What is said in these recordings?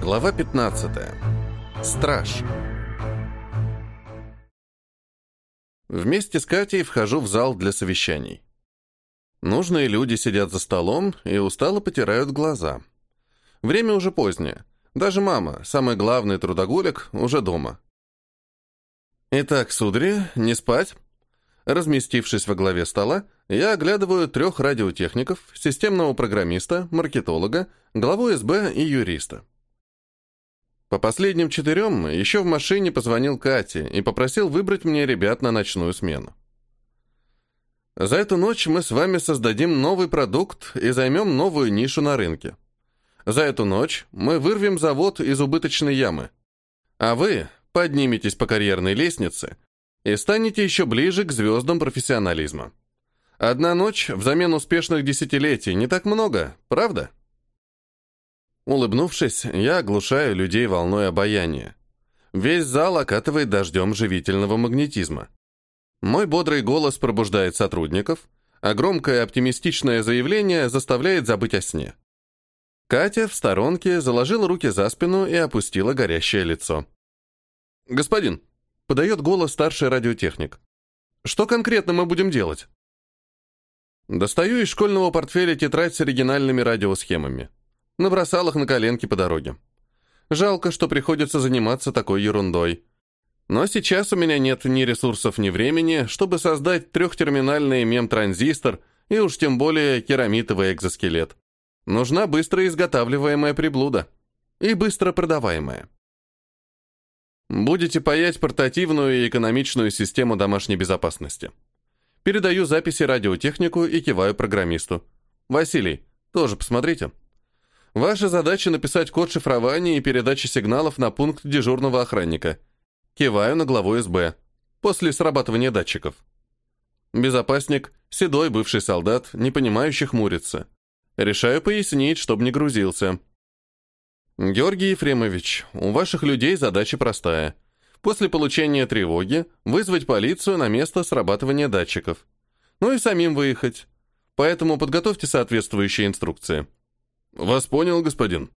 Глава 15. Страж. Вместе с Катей вхожу в зал для совещаний. Нужные люди сидят за столом и устало потирают глаза. Время уже позднее. Даже мама, самый главный трудоголик, уже дома. Итак, судари, не спать. Разместившись во главе стола, я оглядываю трех радиотехников, системного программиста, маркетолога, главу СБ и юриста. По последним четырем еще в машине позвонил Кате и попросил выбрать мне ребят на ночную смену. За эту ночь мы с вами создадим новый продукт и займем новую нишу на рынке. За эту ночь мы вырвем завод из убыточной ямы. А вы подниметесь по карьерной лестнице и станете еще ближе к звездам профессионализма. Одна ночь взамен успешных десятилетий не так много, правда? Улыбнувшись, я оглушаю людей волной обаяния. Весь зал окатывает дождем живительного магнетизма. Мой бодрый голос пробуждает сотрудников, а громкое оптимистичное заявление заставляет забыть о сне. Катя в сторонке заложила руки за спину и опустила горящее лицо. «Господин, Подает голос старший радиотехник. Что конкретно мы будем делать? Достаю из школьного портфеля тетрадь с оригинальными радиосхемами. Набросал их на коленки по дороге. Жалко, что приходится заниматься такой ерундой. Но сейчас у меня нет ни ресурсов, ни времени, чтобы создать трехтерминальный мем-транзистор и уж тем более керамитовый экзоскелет. Нужна быстро изготавливаемая приблуда. И быстро продаваемая. Будете паять портативную и экономичную систему домашней безопасности. Передаю записи радиотехнику и киваю программисту. Василий, тоже посмотрите. Ваша задача написать код шифрования и передачи сигналов на пункт дежурного охранника. Киваю на главу СБ. После срабатывания датчиков. Безопасник, седой бывший солдат, не понимающий хмурится. Решаю пояснить, чтобы не грузился. Георгий Ефремович, у ваших людей задача простая. После получения тревоги вызвать полицию на место срабатывания датчиков. Ну и самим выехать. Поэтому подготовьте соответствующие инструкции. Вас понял, господин.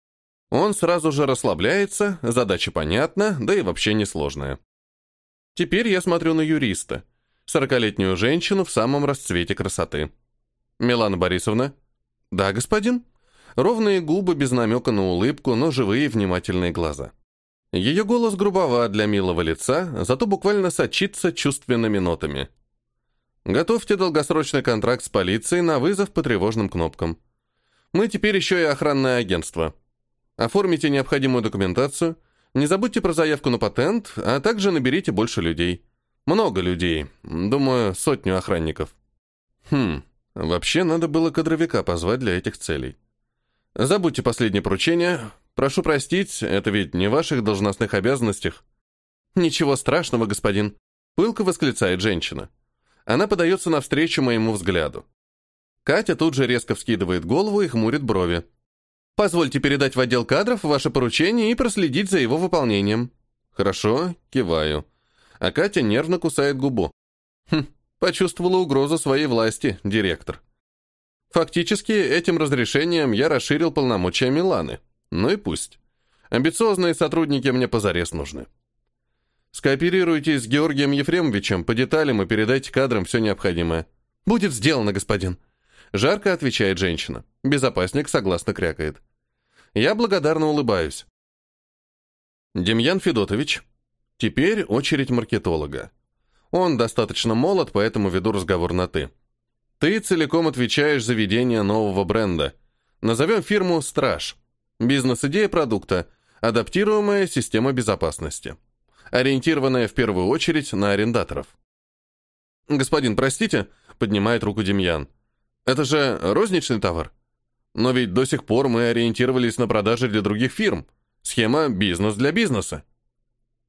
Он сразу же расслабляется, задача понятна, да и вообще несложная. Теперь я смотрю на юриста, сорокалетнюю женщину в самом расцвете красоты. Милана Борисовна? Да, господин? Ровные губы без намека на улыбку, но живые внимательные глаза. Ее голос грубоват для милого лица, зато буквально сочится чувственными нотами. Готовьте долгосрочный контракт с полицией на вызов по тревожным кнопкам. Мы теперь еще и охранное агентство. Оформите необходимую документацию, не забудьте про заявку на патент, а также наберите больше людей. Много людей, думаю, сотню охранников. Хм, вообще надо было кадровика позвать для этих целей. Забудьте последнее поручение. Прошу простить, это ведь не в ваших должностных обязанностях. Ничего страшного, господин. Пылко восклицает женщина. Она подается навстречу моему взгляду. Катя тут же резко вскидывает голову и хмурит брови. «Позвольте передать в отдел кадров ваше поручение и проследить за его выполнением». «Хорошо», киваю. А Катя нервно кусает губу. Хм, почувствовала угрозу своей власти, директор. Фактически, этим разрешением я расширил полномочия Миланы. Ну и пусть. Амбициозные сотрудники мне позарез нужны. Скооперируйтесь с Георгием Ефремовичем по деталям и передайте кадрам все необходимое. Будет сделано, господин. Жарко отвечает женщина. Безопасник согласно крякает. Я благодарно улыбаюсь. Демьян Федотович. Теперь очередь маркетолога. Он достаточно молод, поэтому веду разговор на «ты». Ты целиком отвечаешь за ведение нового бренда. Назовем фирму «Страж». Бизнес-идея продукта – адаптируемая система безопасности. Ориентированная в первую очередь на арендаторов. «Господин, простите», – поднимает руку Демьян. «Это же розничный товар. Но ведь до сих пор мы ориентировались на продажи для других фирм. Схема «бизнес для бизнеса».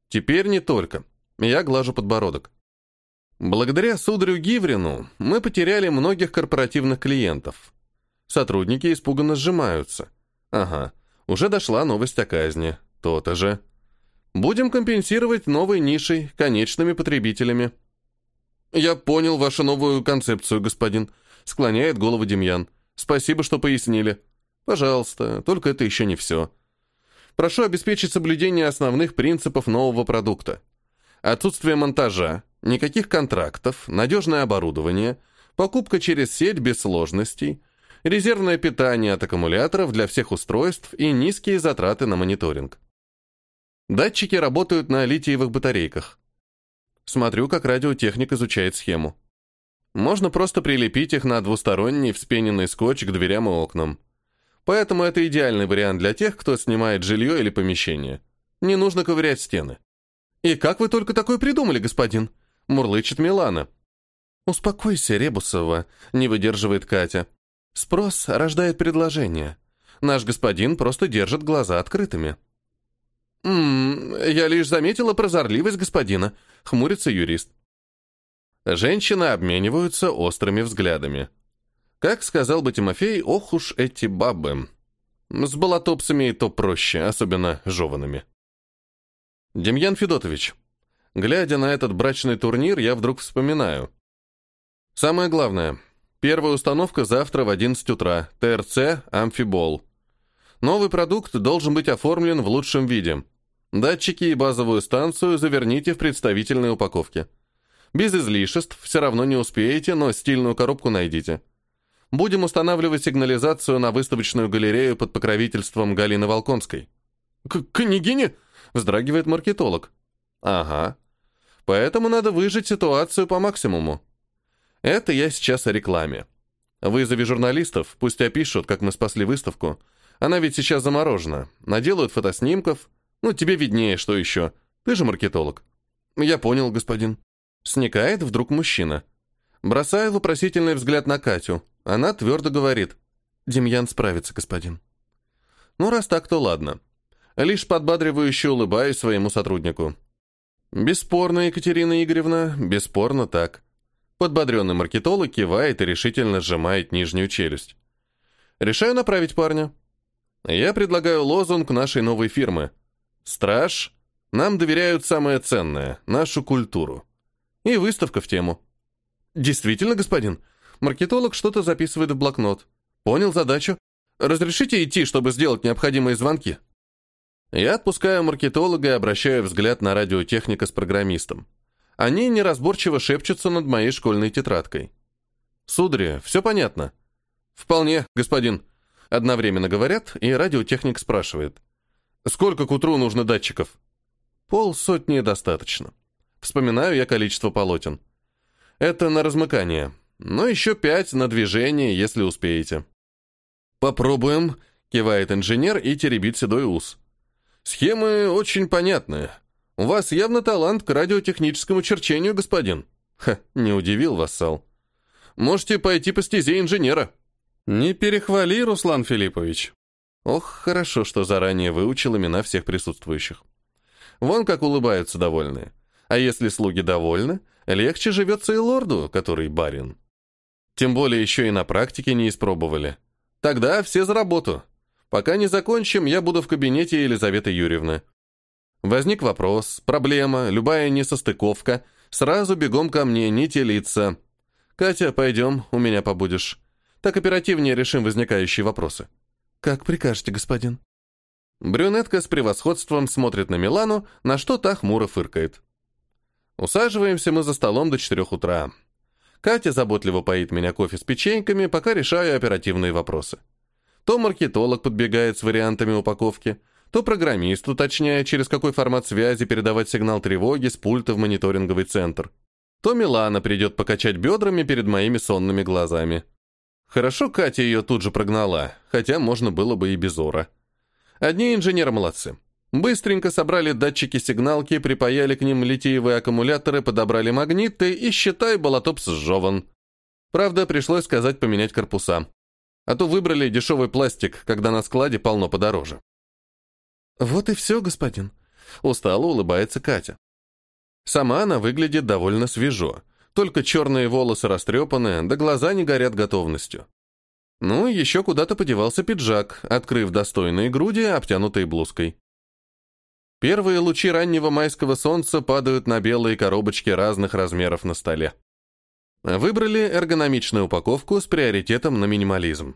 Теперь не только. Я глажу подбородок. Благодаря сударю Гиврину мы потеряли многих корпоративных клиентов. Сотрудники испуганно сжимаются. Ага, уже дошла новость о казни. То-то же. Будем компенсировать новой нишей, конечными потребителями. Я понял вашу новую концепцию, господин. Склоняет голову Демьян. Спасибо, что пояснили. Пожалуйста, только это еще не все. Прошу обеспечить соблюдение основных принципов нового продукта. Отсутствие монтажа, никаких контрактов, надежное оборудование, покупка через сеть без сложностей, резервное питание от аккумуляторов для всех устройств и низкие затраты на мониторинг. Датчики работают на литиевых батарейках. Смотрю, как радиотехник изучает схему. Можно просто прилепить их на двусторонний вспененный скотч к дверям и окнам. Поэтому это идеальный вариант для тех, кто снимает жилье или помещение. Не нужно ковырять стены. «И как вы только такое придумали, господин?» — мурлычет Милана. «Успокойся, Ребусова», — не выдерживает Катя. «Спрос рождает предложение. Наш господин просто держит глаза открытыми». «Ммм, я лишь заметила прозорливость господина», — хмурится юрист. Женщины обмениваются острыми взглядами. Как сказал бы Тимофей, ох уж эти бабы. С болотопсами и то проще, особенно жеванными. Демьян Федотович, глядя на этот брачный турнир, я вдруг вспоминаю. Самое главное, первая установка завтра в 11 утра, ТРЦ «Амфибол». Новый продукт должен быть оформлен в лучшем виде. Датчики и базовую станцию заверните в представительной упаковке. Без излишеств, все равно не успеете, но стильную коробку найдите. Будем устанавливать сигнализацию на выставочную галерею под покровительством Галины Волконской. К «Княгиня?» — вздрагивает маркетолог. «Ага. Поэтому надо выжить ситуацию по максимуму. Это я сейчас о рекламе. Вызови журналистов, пусть опишут, как мы спасли выставку. Она ведь сейчас заморожена. Наделают фотоснимков. Ну, тебе виднее, что еще. Ты же маркетолог». «Я понял, господин». Сникает вдруг мужчина. Бросаю вопросительный взгляд на Катю. Она твердо говорит. «Демьян справится, господин». Ну, раз так, то ладно. Лишь подбадривающе улыбаюсь своему сотруднику. Бесспорно, Екатерина Игоревна, бесспорно так. Подбодренный маркетолог кивает и решительно сжимает нижнюю челюсть. Решаю направить парня. Я предлагаю лозунг нашей новой фирмы. «Страж, нам доверяют самое ценное, нашу культуру». И выставка в тему. Действительно, господин. Маркетолог что-то записывает в блокнот. Понял задачу. Разрешите идти, чтобы сделать необходимые звонки? Я отпускаю маркетолога и обращаю взгляд на радиотехника с программистом. Они неразборчиво шепчутся над моей школьной тетрадкой. «Сударь, все понятно?» «Вполне, господин», — одновременно говорят, и радиотехник спрашивает. «Сколько к утру нужно датчиков?» «Полсотни достаточно». Вспоминаю я количество полотен. Это на размыкание. Но еще пять на движение, если успеете. «Попробуем», — кивает инженер и теребит седой ус. «Схемы очень понятные. У вас явно талант к радиотехническому черчению, господин». Ха, не удивил вассал. «Можете пойти по стезе инженера». «Не перехвали, Руслан Филиппович». Ох, хорошо, что заранее выучил имена всех присутствующих. Вон как улыбаются довольные. А если слуги довольны, легче живется и лорду, который барин. Тем более еще и на практике не испробовали. Тогда все за работу. Пока не закончим, я буду в кабинете Елизаветы Юрьевны. Возник вопрос, проблема, любая несостыковка. Сразу бегом ко мне, не телиться. Катя, пойдем, у меня побудешь. Так оперативнее решим возникающие вопросы. Как прикажете, господин. Брюнетка с превосходством смотрит на Милану, на что та хмуро фыркает. Усаживаемся мы за столом до четырех утра. Катя заботливо поит меня кофе с печеньками, пока решаю оперативные вопросы. То маркетолог подбегает с вариантами упаковки, то программист уточняет, через какой формат связи передавать сигнал тревоги с пульта в мониторинговый центр. То Милана придет покачать бедрами перед моими сонными глазами. Хорошо Катя ее тут же прогнала, хотя можно было бы и без ора. Одни инженеры молодцы. Быстренько собрали датчики сигналки, припаяли к ним литиевые аккумуляторы, подобрали магниты и, считай, болотопс сжеван. Правда, пришлось сказать поменять корпуса. А то выбрали дешевый пластик, когда на складе полно подороже. «Вот и все, господин», — устало улыбается Катя. Сама она выглядит довольно свежо, только черные волосы растрепаны, да глаза не горят готовностью. Ну, еще куда-то подевался пиджак, открыв достойные груди, обтянутые блузкой. Первые лучи раннего майского солнца падают на белые коробочки разных размеров на столе. Выбрали эргономичную упаковку с приоритетом на минимализм.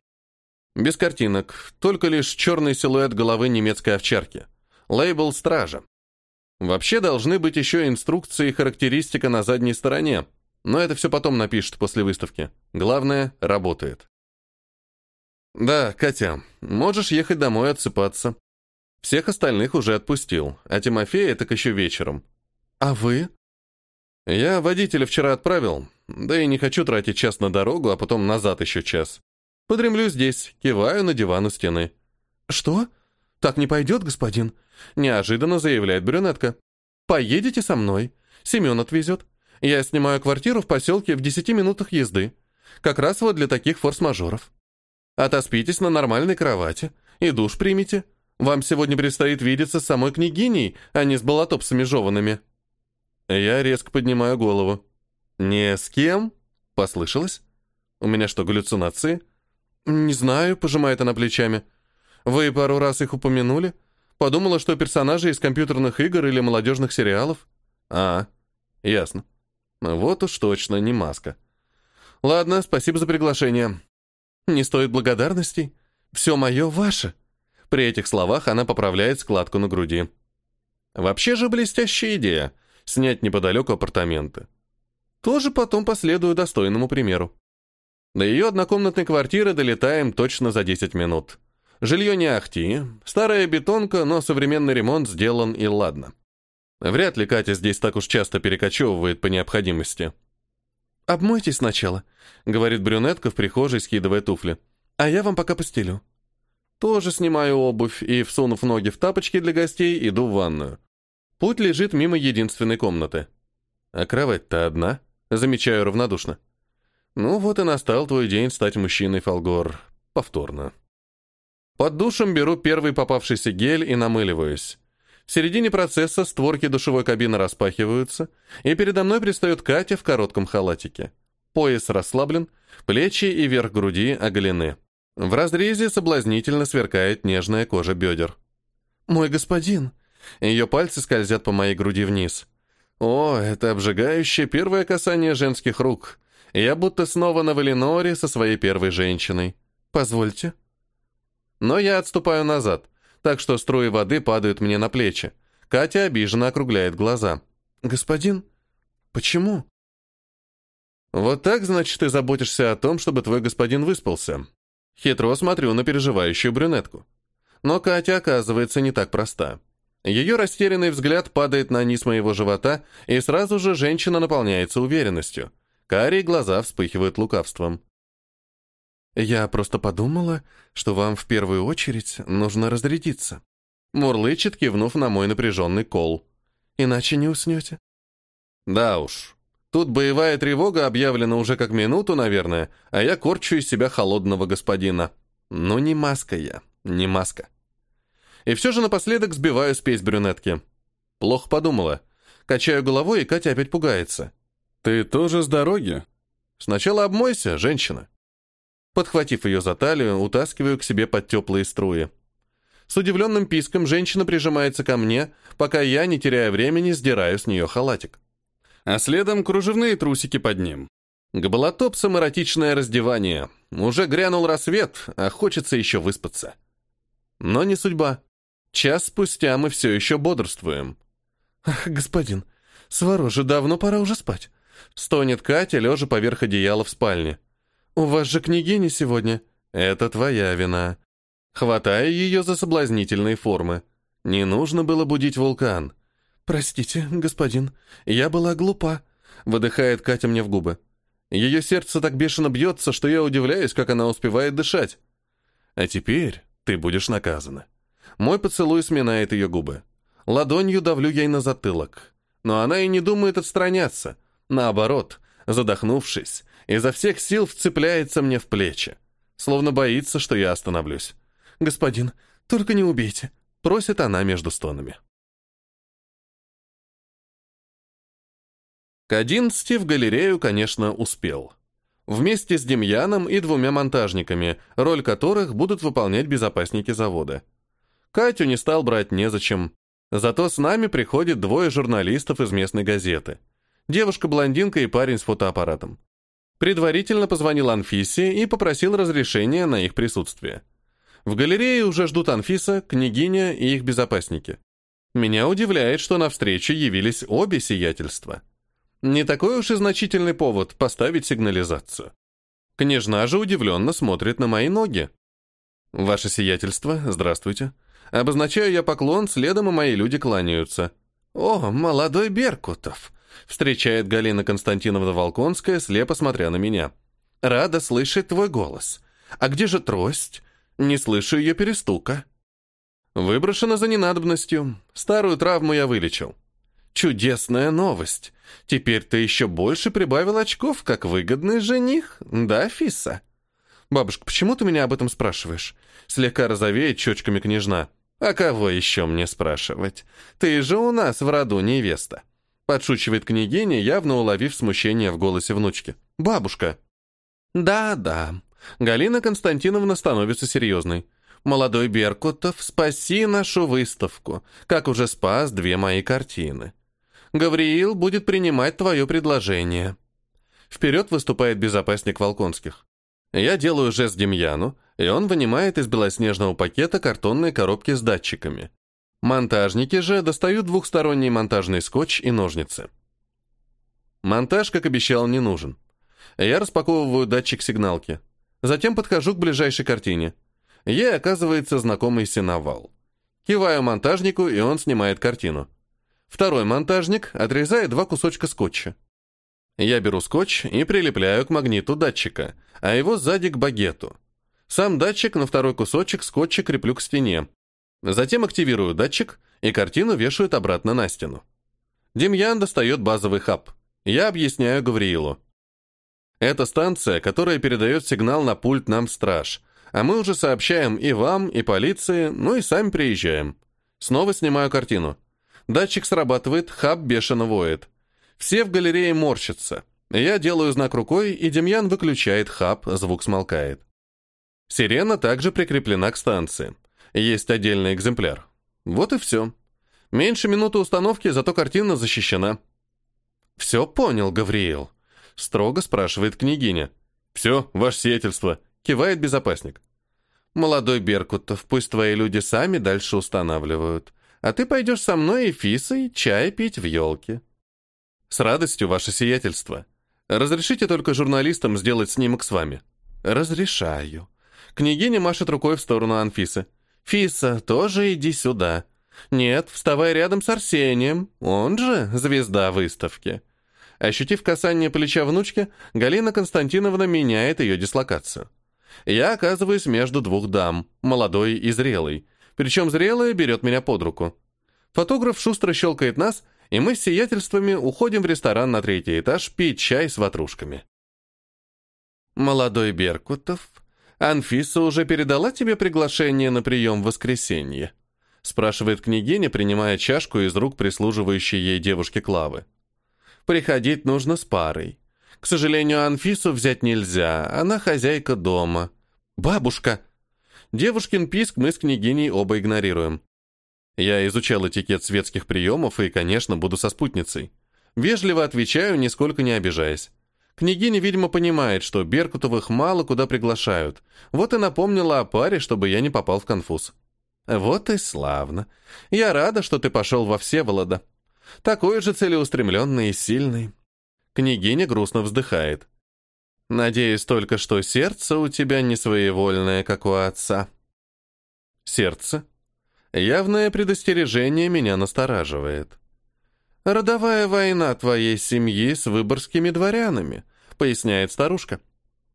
Без картинок, только лишь черный силуэт головы немецкой овчарки. Лейбл «Стража». Вообще должны быть еще инструкции и характеристика на задней стороне, но это все потом напишут после выставки. Главное, работает. Да, Катя, можешь ехать домой отсыпаться. Всех остальных уже отпустил, а Тимофея так еще вечером. А вы? Я водителя вчера отправил, да и не хочу тратить час на дорогу, а потом назад еще час. Подремлю здесь, киваю на диван у стены. Что? Так не пойдет, господин? Неожиданно заявляет брюнетка. Поедете со мной. Семен отвезет. Я снимаю квартиру в поселке в десяти минутах езды. Как раз вот для таких форс-мажоров. Отоспитесь на нормальной кровати и душ примите. Вам сегодня предстоит видеться с самой княгиней, а не с болотопсами жеванными. Я резко поднимаю голову. «Не с кем?» — послышалось. «У меня что, галлюцинации?» «Не знаю», — пожимает она плечами. «Вы пару раз их упомянули? Подумала, что персонажи из компьютерных игр или молодежных сериалов?» «А, ясно. Вот уж точно не маска. Ладно, спасибо за приглашение. Не стоит благодарностей. Все мое ваше». При этих словах она поправляет складку на груди. Вообще же блестящая идея — снять неподалеку апартаменты. Тоже потом последую достойному примеру. До ее однокомнатной квартиры долетаем точно за 10 минут. Жилье не ахти, старая бетонка, но современный ремонт сделан и ладно. Вряд ли Катя здесь так уж часто перекочевывает по необходимости. «Обмойтесь сначала», — говорит брюнетка в прихожей, скидывая туфли. «А я вам пока постелю». Тоже снимаю обувь и, всунув ноги в тапочки для гостей, иду в ванную. Путь лежит мимо единственной комнаты. А кровать-то одна, замечаю равнодушно. Ну вот и настал твой день стать мужчиной, Фолгор. Повторно. Под душем беру первый попавшийся гель и намыливаюсь. В середине процесса створки душевой кабины распахиваются, и передо мной предстает Катя в коротком халатике. Пояс расслаблен, плечи и верх груди оголены. В разрезе соблазнительно сверкает нежная кожа бедер. «Мой господин!» Ее пальцы скользят по моей груди вниз. О, это обжигающее первое касание женских рук. Я будто снова на Валеноре со своей первой женщиной. Позвольте. Но я отступаю назад, так что струи воды падают мне на плечи. Катя обиженно округляет глаза. «Господин, почему?» «Вот так, значит, ты заботишься о том, чтобы твой господин выспался?» Хитро смотрю на переживающую брюнетку. Но Катя, оказывается, не так проста. Ее растерянный взгляд падает на низ моего живота, и сразу же женщина наполняется уверенностью. Карие глаза вспыхивают лукавством. «Я просто подумала, что вам в первую очередь нужно разрядиться», мурлычет, кивнув на мой напряженный кол. «Иначе не уснете». «Да уж, Тут боевая тревога объявлена уже как минуту, наверное, а я корчу из себя холодного господина. Ну, не маска я, не маска. И все же напоследок сбиваю спесь брюнетки. Плохо подумала. Качаю головой, и Катя опять пугается. «Ты тоже с дороги?» «Сначала обмойся, женщина». Подхватив ее за талию, утаскиваю к себе под теплые струи. С удивленным писком женщина прижимается ко мне, пока я, не теряя времени, сдираю с нее халатик а следом кружевные трусики под ним. К болотопсам эротичное раздевание. Уже грянул рассвет, а хочется еще выспаться. Но не судьба. Час спустя мы все еще бодрствуем. «Ах, господин, свороже, давно пора уже спать», — стонет Катя, лежа поверх одеяла в спальне. «У вас же княгиня сегодня». «Это твоя вина». Хватая ее за соблазнительные формы. Не нужно было будить вулкан. «Простите, господин, я была глупа», — выдыхает Катя мне в губы. Ее сердце так бешено бьется, что я удивляюсь, как она успевает дышать. А теперь ты будешь наказана. Мой поцелуй сминает ее губы. Ладонью давлю ей на затылок. Но она и не думает отстраняться. Наоборот, задохнувшись, изо всех сил вцепляется мне в плечи. Словно боится, что я остановлюсь. «Господин, только не убейте», — просит она между стонами. К одиннадцати в галерею, конечно, успел. Вместе с Демьяном и двумя монтажниками, роль которых будут выполнять безопасники завода. Катю не стал брать незачем. Зато с нами приходят двое журналистов из местной газеты. Девушка-блондинка и парень с фотоаппаратом. Предварительно позвонил Анфисе и попросил разрешения на их присутствие. В галерее уже ждут Анфиса, княгиня и их безопасники. Меня удивляет, что на встречу явились обе сиятельства. Не такой уж и значительный повод поставить сигнализацию. Княжна же удивленно смотрит на мои ноги. «Ваше сиятельство, здравствуйте. Обозначаю я поклон, следом и мои люди кланяются». «О, молодой Беркутов!» — встречает Галина Константиновна Волконская, слепо смотря на меня. «Рада слышать твой голос. А где же трость? Не слышу ее перестука». «Выброшена за ненадобностью. Старую травму я вылечил». «Чудесная новость. Теперь ты еще больше прибавил очков, как выгодный жених, да, Фиса?» «Бабушка, почему ты меня об этом спрашиваешь?» Слегка розовеет щечками княжна. «А кого еще мне спрашивать? Ты же у нас в роду невеста». Подшучивает княгиня, явно уловив смущение в голосе внучки. «Бабушка». «Да-да». Галина Константиновна становится серьезной. «Молодой Беркутов, спаси нашу выставку, как уже спас две мои картины. Гавриил будет принимать твое предложение». Вперед выступает безопасник Волконских. Я делаю жест Демьяну, и он вынимает из белоснежного пакета картонные коробки с датчиками. Монтажники же достают двухсторонний монтажный скотч и ножницы. Монтаж, как обещал, не нужен. Я распаковываю датчик сигналки. Затем подхожу к ближайшей картине. Ей оказывается знакомый синовал. Киваю монтажнику, и он снимает картину. Второй монтажник отрезает два кусочка скотча. Я беру скотч и прилепляю к магниту датчика, а его сзади к багету. Сам датчик на второй кусочек скотча креплю к стене. Затем активирую датчик, и картину вешают обратно на стену. Демьян достает базовый хаб. Я объясняю Гавриилу. Это станция, которая передает сигнал на пульт нам страж, а мы уже сообщаем и вам, и полиции, ну и сами приезжаем. Снова снимаю картину. Датчик срабатывает, хаб бешено воет. Все в галерее морщатся. Я делаю знак рукой, и Демьян выключает хаб, звук смолкает. Сирена также прикреплена к станции. Есть отдельный экземпляр. Вот и все. Меньше минуты установки, зато картина защищена. «Все понял, Гавриил?» — строго спрашивает княгиня. «Все, ваше сиятельство», — кивает безопасник. «Молодой Беркутов, пусть твои люди сами дальше устанавливают, а ты пойдешь со мной и Фисой чай пить в елке». «С радостью, ваше сиятельство. Разрешите только журналистам сделать снимок с вами?» «Разрешаю». Княгиня машет рукой в сторону Анфисы. «Фиса, тоже иди сюда». «Нет, вставай рядом с Арсением, он же звезда выставки». Ощутив касание плеча внучки, Галина Константиновна меняет ее дислокацию. Я оказываюсь между двух дам, молодой и зрелой. Причем зрелая берет меня под руку. Фотограф шустро щелкает нас, и мы с сиятельствами уходим в ресторан на третий этаж пить чай с ватрушками. Молодой Беркутов, Анфиса уже передала тебе приглашение на прием в воскресенье? Спрашивает княгиня, принимая чашку из рук прислуживающей ей девушки Клавы. Приходить нужно с парой. К сожалению, Анфису взять нельзя, она хозяйка дома. Бабушка! Девушкин писк мы с княгиней оба игнорируем. Я изучал этикет светских приемов и, конечно, буду со спутницей. Вежливо отвечаю, нисколько не обижаясь. Княгиня, видимо, понимает, что Беркутовых мало куда приглашают. Вот и напомнила о паре, чтобы я не попал в конфуз. Вот и славно. Я рада, что ты пошел во Всеволода. Такой же целеустремленный и сильный. Княгиня грустно вздыхает. Надеюсь только, что сердце у тебя не своевольное, как у отца. Сердце? Явное предостережение меня настораживает. «Родовая война твоей семьи с выборгскими дворянами», — поясняет старушка.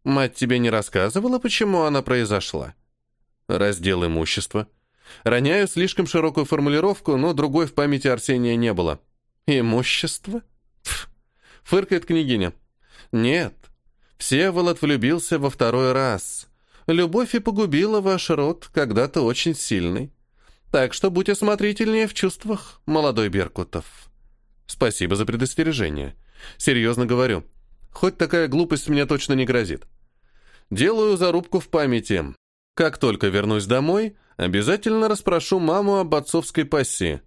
«Мать тебе не рассказывала, почему она произошла?» «Раздел имущества». Роняю слишком широкую формулировку, но другой в памяти Арсения не было. «Имущество?» Пф, фыркает княгиня. «Нет, Всеволод влюбился во второй раз. Любовь и погубила ваш род, когда-то очень сильный. Так что будь осмотрительнее в чувствах, молодой Беркутов. Спасибо за предостережение. Серьезно говорю. Хоть такая глупость мне точно не грозит. Делаю зарубку в памяти. Как только вернусь домой, обязательно расспрошу маму об отцовской пассии.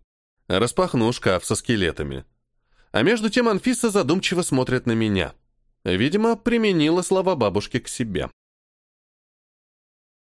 Распахну шкаф со скелетами. А между тем Анфиса задумчиво смотрит на меня. Видимо, применила слова бабушки к себе.